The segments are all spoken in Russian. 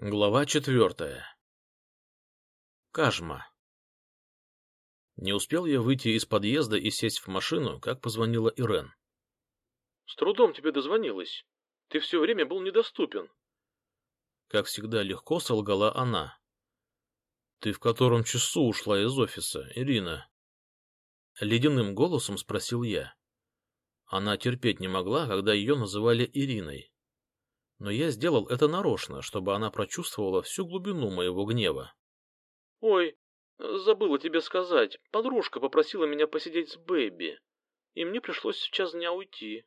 Глава четвертая. Кажма. Не успел я выйти из подъезда и сесть в машину, как позвонила Ирен. — С трудом тебе дозвонилась. Ты все время был недоступен. Как всегда легко солгала она. — Ты в котором часу ушла из офиса, Ирина? Ледяным голосом спросил я. Она терпеть не могла, когда ее называли Ириной но я сделал это нарочно, чтобы она прочувствовала всю глубину моего гнева. — Ой, забыла тебе сказать, подружка попросила меня посидеть с Бэби, и мне пришлось в час дня уйти.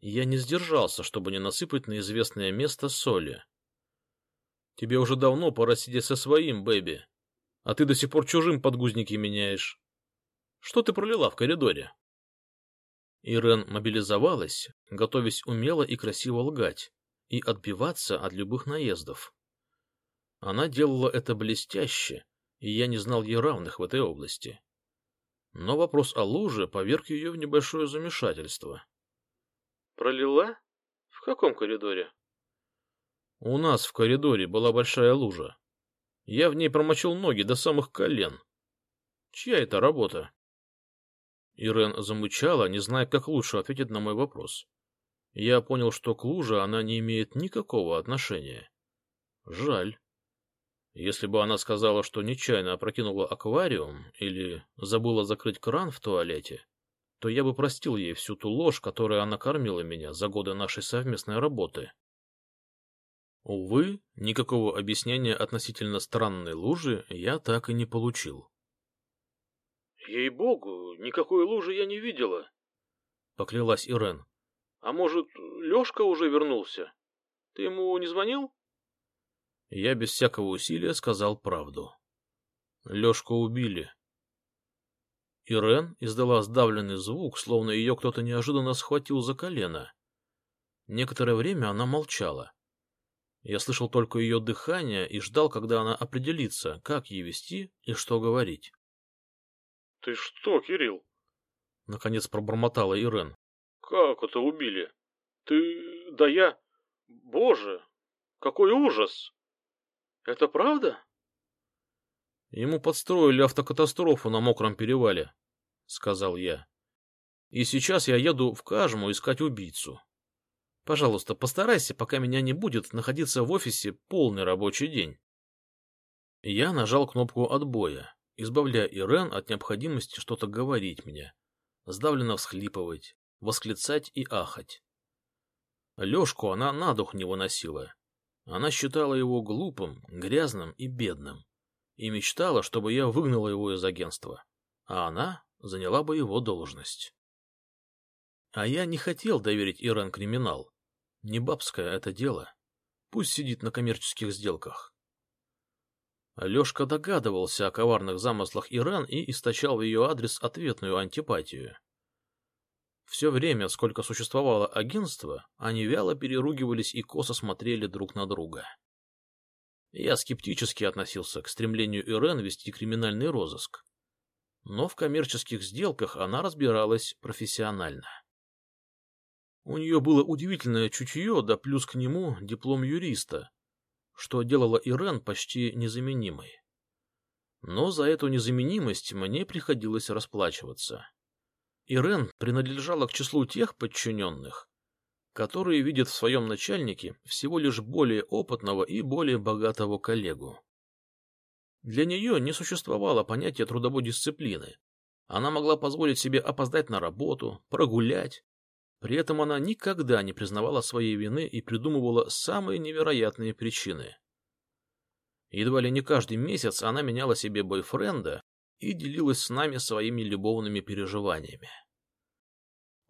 Я не сдержался, чтобы не насыпать на известное место соли. — Тебе уже давно пора сидеть со своим, Бэби, а ты до сих пор чужим подгузники меняешь. Что ты пролила в коридоре? Ирен мобилизовалась, готовясь умело и красиво лгать и отбиваться от любых наездов. Она делала это блестяще, и я не знал ей равных в этой области. Но вопрос о луже поверг ее в небольшое замешательство. — Пролила? В каком коридоре? — У нас в коридоре была большая лужа. Я в ней промочил ноги до самых колен. Чья это работа? Ирен замучала, не зная, как лучше ответить на мой вопрос. Я понял, что к луже она не имеет никакого отношения. Жаль. Если бы она сказала, что нечаянно опрокинула аквариум или забыла закрыть кран в туалете, то я бы простил ей всю ту ложь, которой она кормила меня за годы нашей совместной работы. Увы, никакого объяснения относительно странной лужи я так и не получил. — Ей-богу, никакой лужи я не видела, — поклялась Ирен. А может, Лешка уже вернулся? Ты ему не звонил? Я без всякого усилия сказал правду. Лешку убили. Ирен издала сдавленный звук, словно ее кто-то неожиданно схватил за колено. Некоторое время она молчала. Я слышал только ее дыхание и ждал, когда она определится, как ей вести и что говорить. — Ты что, Кирилл? — наконец пробормотала Ирен. Как это убили? Ты... да я... Боже, какой ужас! Это правда? Ему подстроили автокатастрофу на мокром перевале, сказал я. И сейчас я еду в Кажму искать убийцу. Пожалуйста, постарайся, пока меня не будет, находиться в офисе полный рабочий день. Я нажал кнопку отбоя, избавляя Ирен от необходимости что-то говорить мне, сдавленно всхлипывать, восклицать и ахать. Лешку она на дух не выносила. Она считала его глупым, грязным и бедным, и мечтала, чтобы я выгнала его из агентства, а она заняла бы его должность. А я не хотел доверить Иран криминал. Не бабское это дело. Пусть сидит на коммерческих сделках. Лешка догадывался о коварных замыслах Иран и источал в ее адрес ответную антипатию. Все время, сколько существовало агентство, они вяло переругивались и косо смотрели друг на друга. Я скептически относился к стремлению Ирен вести криминальный розыск. Но в коммерческих сделках она разбиралась профессионально. У нее было удивительное чутье, да плюс к нему диплом юриста, что делало Ирен почти незаменимой. Но за эту незаменимость мне приходилось расплачиваться. Ирен принадлежала к числу тех подчиненных, которые видят в своем начальнике всего лишь более опытного и более богатого коллегу. Для нее не существовало понятия трудовой дисциплины. Она могла позволить себе опоздать на работу, прогулять. При этом она никогда не признавала своей вины и придумывала самые невероятные причины. Едва ли не каждый месяц она меняла себе бойфренда и делилась с нами своими любовными переживаниями.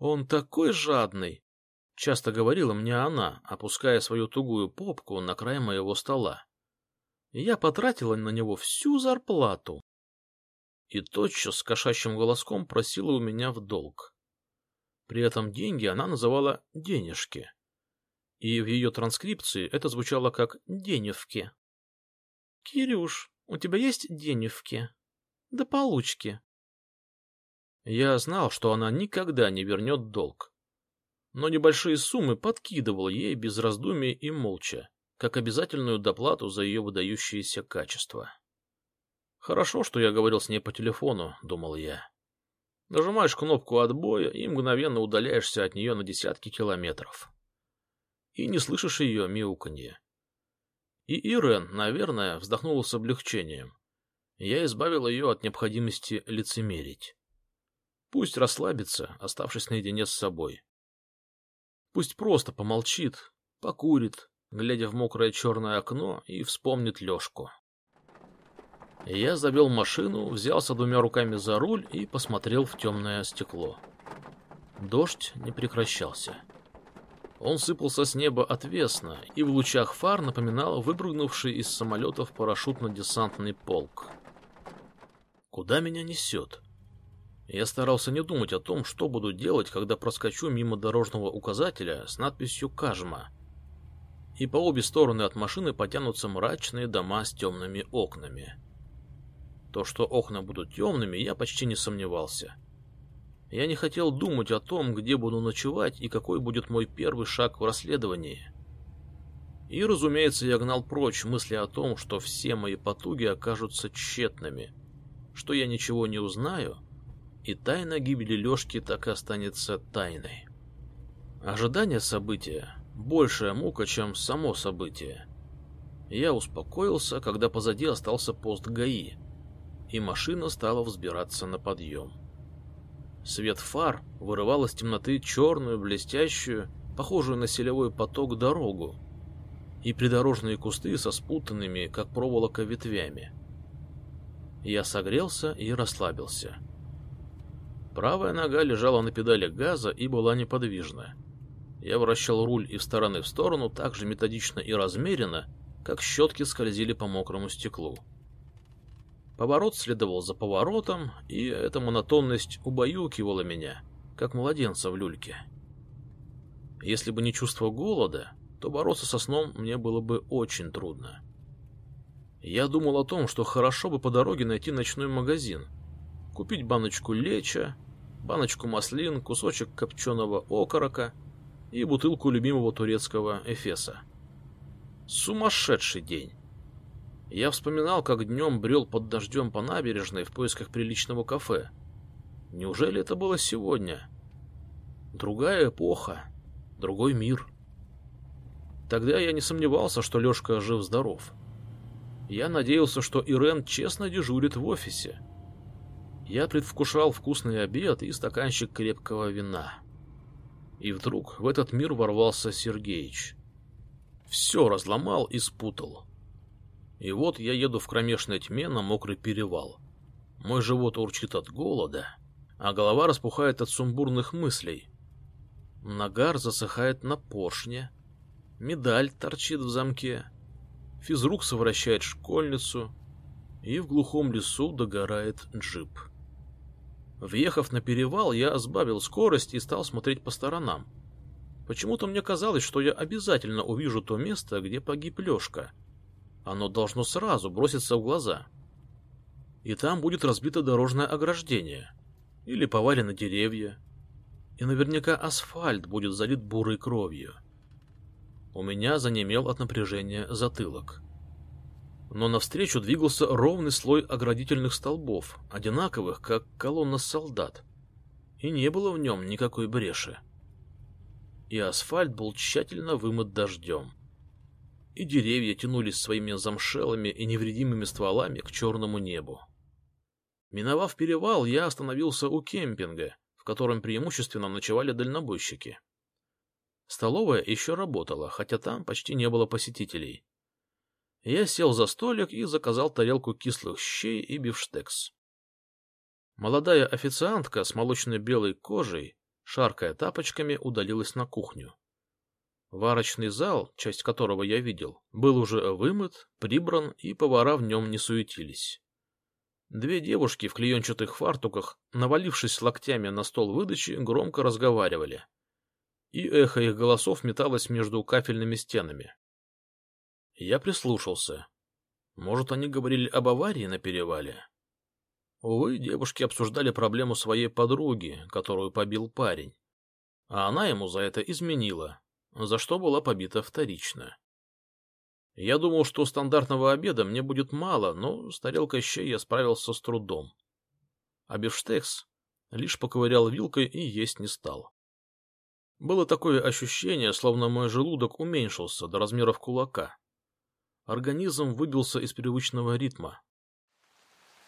«Он такой жадный!» — часто говорила мне она, опуская свою тугую попку на край моего стола. Я потратила на него всю зарплату. И тотчас с кошачьим голоском просила у меня в долг. При этом деньги она называла «денежки». И в ее транскрипции это звучало как «деневки». «Кирюш, у тебя есть деневки?» до получки. Я знал, что она никогда не вернет долг. Но небольшие суммы подкидывал ей без раздумий и молча, как обязательную доплату за ее выдающиеся качества. Хорошо, что я говорил с ней по телефону, думал я. Нажимаешь кнопку отбоя и мгновенно удаляешься от нее на десятки километров. И не слышишь ее мяуканье. И Ирен, наверное, вздохнула с облегчением. Я избавил ее от необходимости лицемерить. Пусть расслабится, оставшись наедине с собой. Пусть просто помолчит, покурит, глядя в мокрое черное окно, и вспомнит Лешку. Я завел машину, взялся двумя руками за руль и посмотрел в темное стекло. Дождь не прекращался. Он сыпался с неба отвесно и в лучах фар напоминал выпрыгнувший из самолетов парашютно-десантный полк. Куда меня несет? Я старался не думать о том, что буду делать, когда проскочу мимо дорожного указателя с надписью «Кажма». И по обе стороны от машины потянутся мрачные дома с темными окнами. То, что окна будут темными, я почти не сомневался. Я не хотел думать о том, где буду ночевать и какой будет мой первый шаг в расследовании. И, разумеется, я гнал прочь мысли о том, что все мои потуги окажутся тщетными, что я ничего не узнаю, и тайна гибели Лешки так и останется тайной. Ожидание события — большая мука, чем само событие. Я успокоился, когда позади остался пост ГАИ, и машина стала взбираться на подъем. Свет фар вырывал из темноты черную, блестящую, похожую на селевой поток дорогу, и придорожные кусты со спутанными, как проволока, ветвями. Я согрелся и расслабился. Правая нога лежала на педали газа и была неподвижна. Я вращал руль из стороны в сторону так же методично и размеренно, как щетки скользили по мокрому стеклу. Поворот следовал за поворотом, и эта монотонность убаюкивала меня, как младенца в люльке. Если бы не чувство голода, то бороться со сном мне было бы очень трудно. Я думал о том, что хорошо бы по дороге найти ночной магазин, купить баночку леча, баночку маслин, кусочек копченого окорока и бутылку любимого турецкого эфеса. Сумасшедший день! Я вспоминал, как днем брел под дождем по набережной в поисках приличного кафе. Неужели это было сегодня? Другая эпоха, другой мир. Тогда я не сомневался, что Лешка жив-здоров. Я надеялся, что Ирен честно дежурит в офисе. Я предвкушал вкусный обед и стаканчик крепкого вина. И вдруг в этот мир ворвался Сергеич. Все разломал и спутал. И вот я еду в кромешной тьме на мокрый перевал. Мой живот урчит от голода, а голова распухает от сумбурных мыслей. Нагар засыхает на поршне, медаль торчит в замке, физрук совращает школьницу, и в глухом лесу догорает джип. Въехав на перевал, я сбавил скорость и стал смотреть по сторонам. Почему-то мне казалось, что я обязательно увижу то место, где погиб Лешка — оно должно сразу броситься в глаза. И там будет разбито дорожное ограждение. Или повалены деревья. И наверняка асфальт будет залит бурой кровью. У меня занемел от напряжения затылок. Но навстречу двигался ровный слой оградительных столбов, одинаковых, как колонна солдат. И не было в нем никакой бреши. И асфальт был тщательно вымыт дождем и деревья тянулись своими замшелыми и невредимыми стволами к черному небу. Миновав перевал, я остановился у кемпинга, в котором преимущественно ночевали дальнобойщики. Столовая еще работала, хотя там почти не было посетителей. Я сел за столик и заказал тарелку кислых щей и бифштекс. Молодая официантка с молочно-белой кожей, шаркая тапочками, удалилась на кухню. Варочный зал, часть которого я видел, был уже вымыт, прибран, и повара в нем не суетились. Две девушки в клеенчатых фартуках, навалившись локтями на стол выдачи, громко разговаривали. И эхо их голосов металось между кафельными стенами. Я прислушался. Может, они говорили об аварии на перевале? Увы, девушки обсуждали проблему своей подруги, которую побил парень. А она ему за это изменила, за что была побита вторично. Я думал, что стандартного обеда мне будет мало, но с тарелкой щей я справился с трудом. А бифштекс лишь поковырял вилкой и есть не стал. Было такое ощущение, словно мой желудок уменьшился до размеров кулака. Организм выбился из привычного ритма.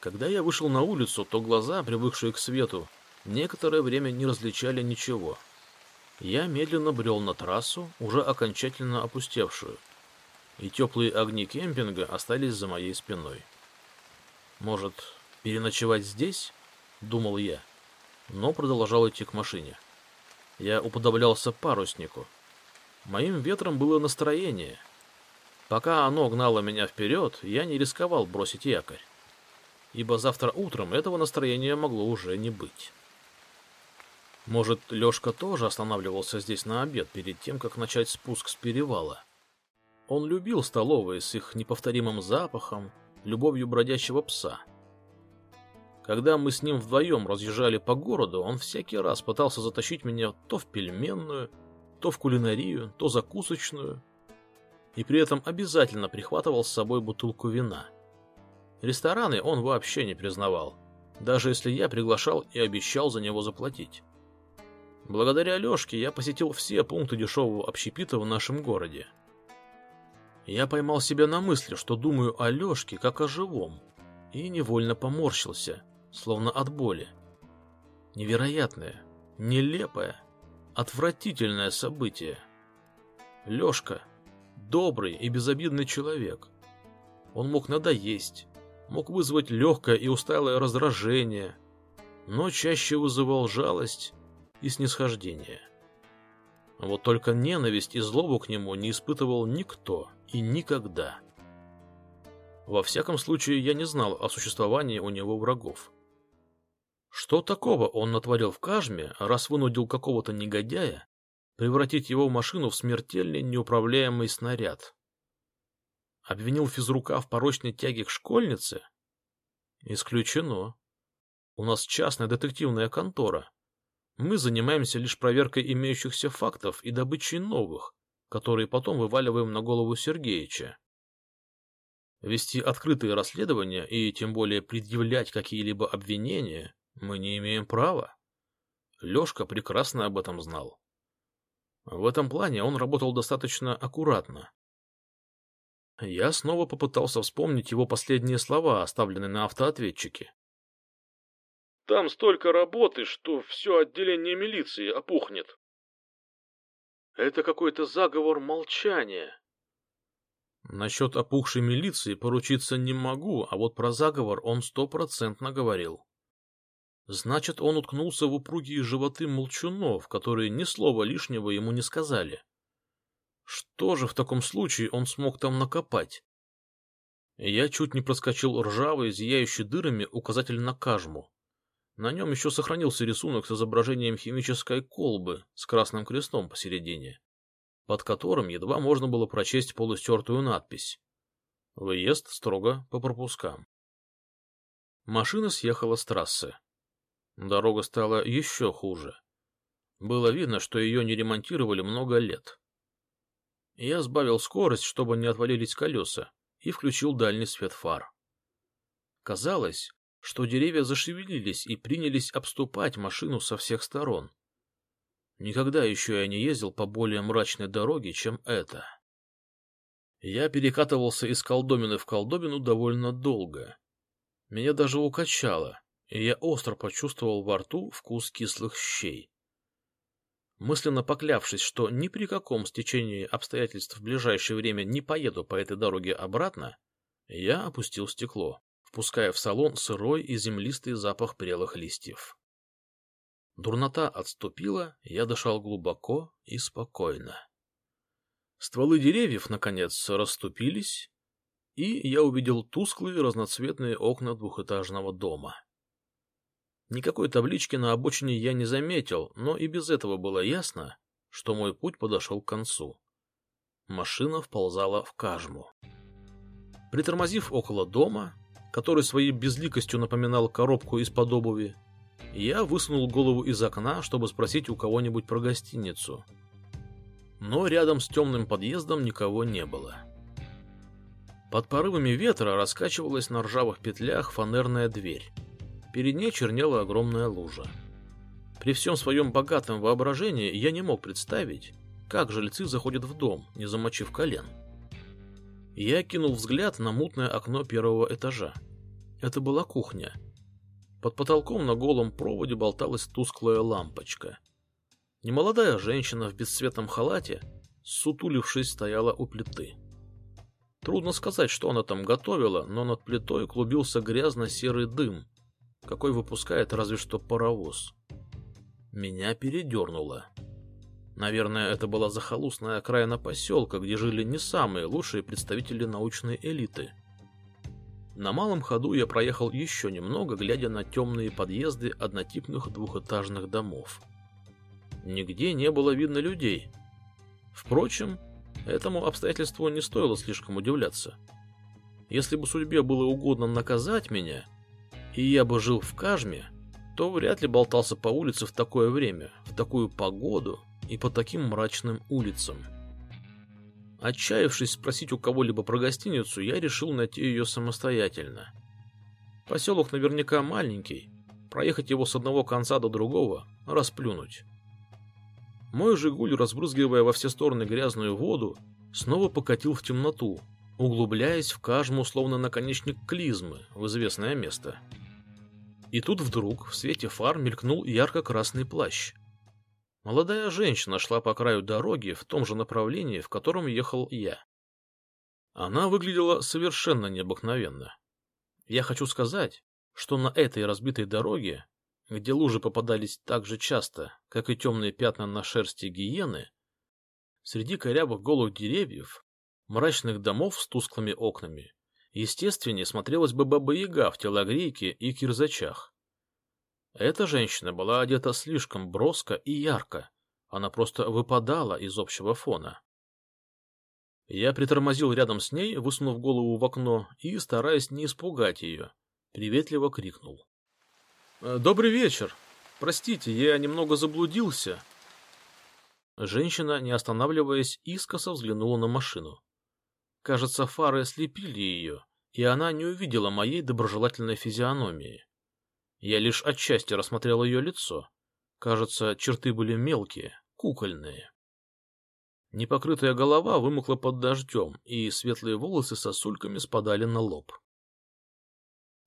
Когда я вышел на улицу, то глаза, привыкшие к свету, некоторое время не различали ничего. Я медленно брел на трассу, уже окончательно опустевшую, и теплые огни кемпинга остались за моей спиной. Может, переночевать здесь? — думал я, но продолжал идти к машине. Я уподоблялся паруснику. Моим ветром было настроение. Пока оно гнало меня вперед, я не рисковал бросить якорь. Ибо завтра утром этого настроения могло уже не быть. Может, Лёшка тоже останавливался здесь на обед перед тем, как начать спуск с перевала. Он любил столовые с их неповторимым запахом, любовью бродячего пса — когда мы с ним вдвоем разъезжали по городу, он всякий раз пытался затащить меня то в пельменную, то в кулинарию, то закусочную, и при этом обязательно прихватывал с собой бутылку вина. Рестораны он вообще не признавал, даже если я приглашал и обещал за него заплатить. Благодаря Лешке я посетил все пункты дешевого общепита в нашем городе. Я поймал себя на мысли, что думаю о Лешке как о живом, и невольно поморщился – словно от боли. Невероятное, нелепое, отвратительное событие. Лёшка — добрый и безобидный человек. Он мог надоесть, мог вызвать легкое и усталое раздражение, но чаще вызывал жалость и снисхождение. Вот только ненависть и злобу к нему не испытывал никто и никогда. Во всяком случае, я не знал о существовании у него врагов. Что такого он натворил в Кажме, раз вынудил какого-то негодяя превратить его машину в смертельный неуправляемый снаряд? Обвинил физрука в порочной тяге к школьнице? Исключено. У нас частная детективная контора. Мы занимаемся лишь проверкой имеющихся фактов и добычей новых, которые потом вываливаем на голову Сергеича. Вести открытые расследования и тем более предъявлять какие-либо обвинения мы не имеем права. Лёшка прекрасно об этом знал. В этом плане он работал достаточно аккуратно. Я снова попытался вспомнить его последние слова, оставленные на автоответчике. Там столько работы, что все отделение милиции опухнет. Это какой-то заговор молчания. Насчет опухшей милиции поручиться не могу, а вот про заговор он стопроцентно говорил. Значит, он уткнулся в упругие животы молчунов, которые ни слова лишнего ему не сказали. Что же в таком случае он смог там накопать? Я чуть не проскочил ржавый, зияющий дырами указатель на кажму. На нем еще сохранился рисунок с изображением химической колбы с красным крестом посередине, под которым едва можно было прочесть полустертую надпись. Выезд строго по пропускам. Машина съехала с трассы. Дорога стала еще хуже. Было видно, что ее не ремонтировали много лет. Я сбавил скорость, чтобы не отвалились колеса, и включил дальний свет фар. Казалось, что деревья зашевелились и принялись обступать машину со всех сторон. Никогда еще я не ездил по более мрачной дороге, чем эта. Я перекатывался из колдобины в колдобину довольно долго. Меня даже укачало, я остро почувствовал во рту вкус кислых щей. Мысленно поклявшись, что ни при каком стечении обстоятельств в ближайшее время не поеду по этой дороге обратно, я опустил стекло, впуская в салон сырой и землистый запах прелых листьев. Дурнота отступила, я дышал глубоко и спокойно. Стволы деревьев, наконец, расступились, и я увидел тусклые разноцветные окна двухэтажного дома. Никакой таблички на обочине я не заметил, но и без этого было ясно, что мой путь подошел к концу. Машина вползала в кажму. Притормозив около дома, который своей безликостью напоминал коробку из-под обуви, я высунул голову из окна, чтобы спросить у кого-нибудь про гостиницу. Но рядом с темным подъездом никого не было. Под порывами ветра раскачивалась на ржавых петлях фанерная дверь. Перед ней чернела огромная лужа. При всем своем богатом воображении я не мог представить, как жильцы заходят в дом, не замочив колен. Я кинул взгляд на мутное окно первого этажа. Это была кухня. Под потолком на голом проводе болталась тусклая лампочка. Немолодая женщина в бесцветном халате, сутулившись, стояла у плиты. Трудно сказать, что она там готовила, но над плитой клубился грязно-серый дым, какой выпускает разве что паровоз. Меня передернуло. Наверное, это была захолустная окраина поселка, где жили не самые лучшие представители научной элиты. На малом ходу я проехал еще немного, глядя на темные подъезды однотипных двухэтажных домов. Нигде не было видно людей. Впрочем, Этому обстоятельству не стоило слишком удивляться. Если бы судьбе было угодно наказать меня, и я бы жил в Кажме, то вряд ли болтался по улице в такое время, в такую погоду и по таким мрачным улицам. Отчаявшись спросить у кого-либо про гостиницу, я решил найти ее самостоятельно. Поселок наверняка маленький, проехать его с одного конца до другого – расплюнуть. Мой «Жигуль», разбрызгивая во все стороны грязную воду, снова покатил в темноту, углубляясь в кажму, словно наконечник клизмы, в известное место. И тут вдруг в свете фар мелькнул ярко-красный плащ. Молодая женщина шла по краю дороги в том же направлении, в котором ехал я. Она выглядела совершенно необыкновенно. Я хочу сказать, что на этой разбитой дороге где лужи попадались так же часто, как и темные пятна на шерсти гиены, среди корявых голых деревьев, мрачных домов с тусклыми окнами, естественнее смотрелась бы баба-яга в телогрейке и кирзачах. Эта женщина была одета слишком броско и ярко, она просто выпадала из общего фона. Я притормозил рядом с ней, высунув голову в окно и, стараясь не испугать ее, приветливо крикнул. Э, «Добрый вечер. Простите, я немного заблудился». Женщина, не останавливаясь, искоса взглянула на машину. Кажется, фары ослепили ее, и она не увидела моей доброжелательной физиономии. Я лишь отчасти рассмотрел ее лицо. Кажется, черты были мелкие, кукольные. Непокрытая голова вымокла под дождем, и светлые волосы сосульками спадали на лоб.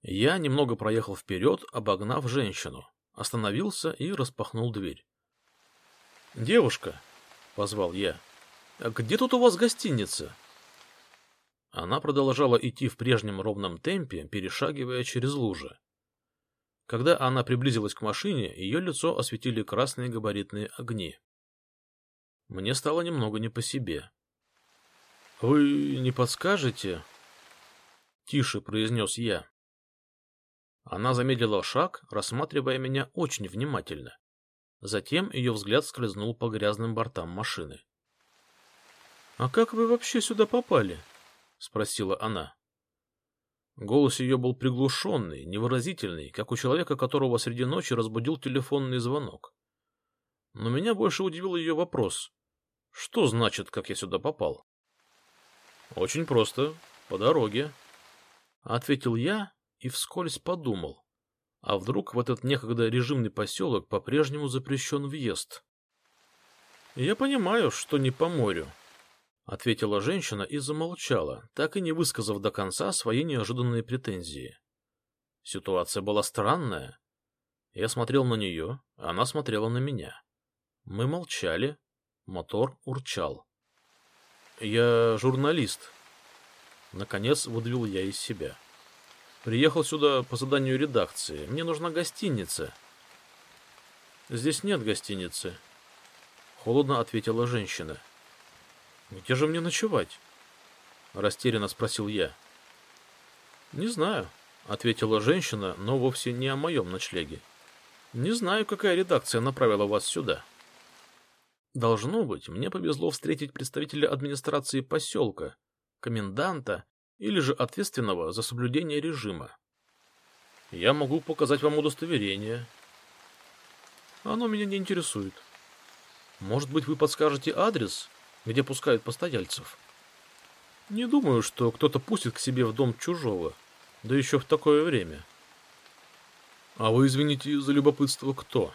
Я немного проехал вперед, обогнав женщину, остановился и распахнул дверь. «Девушка», — позвал я, — «где тут у вас гостиница?» Она продолжала идти в прежнем ровном темпе, перешагивая через лужи. Когда она приблизилась к машине, ее лицо осветили красные габаритные огни. Мне стало немного не по себе. «Вы не подскажете?» — тише произнес я. Она замедлила шаг, рассматривая меня очень внимательно. Затем ее взгляд скользнул по грязным бортам машины. — А как вы вообще сюда попали? — спросила она. Голос ее был приглушенный, невыразительный, как у человека, которого среди ночи разбудил телефонный звонок. Но меня больше удивил ее вопрос. Что значит, как я сюда попал? — Очень просто. По дороге. — ответил я, и вскользь подумал, а вдруг в этот некогда режимный поселок по-прежнему запрещен въезд? «Я понимаю, что не по морю», — ответила женщина и замолчала, так и не высказав до конца свои неожиданные претензии. Ситуация была странная. Я смотрел на нее, она смотрела на меня. Мы молчали, мотор урчал. «Я журналист», — наконец выдавил я из себя. Приехал сюда по заданию редакции. Мне нужна гостиница. Здесь нет гостиницы. Холодно ответила женщина. Где же мне ночевать? Растерянно спросил я. Не знаю, ответила женщина, но вовсе не о моем ночлеге. Не знаю, какая редакция направила вас сюда. Должно быть, мне повезло встретить представителя администрации поселка, коменданта или же ответственного за соблюдение режима. Я могу показать вам удостоверение. Оно меня не интересует. Может быть, вы подскажете адрес, где пускают постояльцев? Не думаю, что кто-то пустит к себе в дом чужого, да еще в такое время. А вы, извините за любопытство, кто?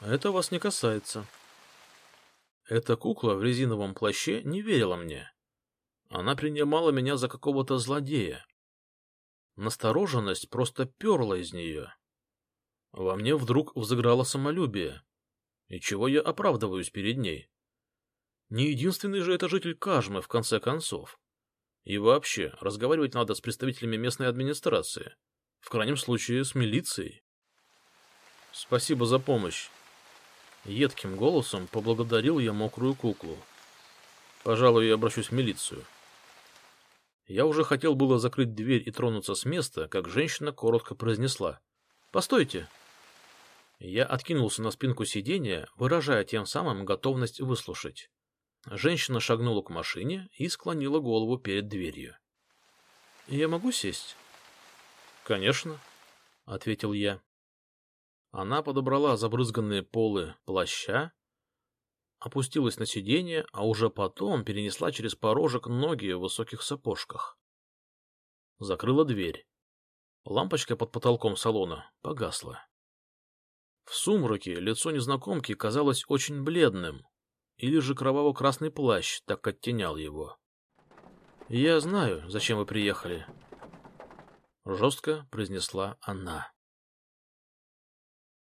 Это вас не касается. Эта кукла в резиновом плаще не верила мне. Она принимала меня за какого-то злодея. Настороженность просто перла из нее. Во мне вдруг взыграло самолюбие. И чего я оправдываюсь перед ней? Не единственный же это житель Кажмы, в конце концов. И вообще, разговаривать надо с представителями местной администрации. В крайнем случае, с милицией. Спасибо за помощь. Едким голосом поблагодарил я мокрую куклу. Пожалуй, я обращусь в милицию. Я уже хотел было закрыть дверь и тронуться с места, как женщина коротко произнесла. «Постойте!» Я откинулся на спинку сиденья, выражая тем самым готовность выслушать. Женщина шагнула к машине и склонила голову перед дверью. «Я могу сесть?» «Конечно», — ответил я. Она подобрала забрызганные полы плаща, опустилась на сиденье, а уже потом перенесла через порожек ноги в высоких сапожках. Закрыла дверь. Лампочка под потолком салона погасла. В сумраке лицо незнакомки казалось очень бледным, или же кроваво-красный плащ так оттенял его. — Я знаю, зачем вы приехали, — жестко произнесла она.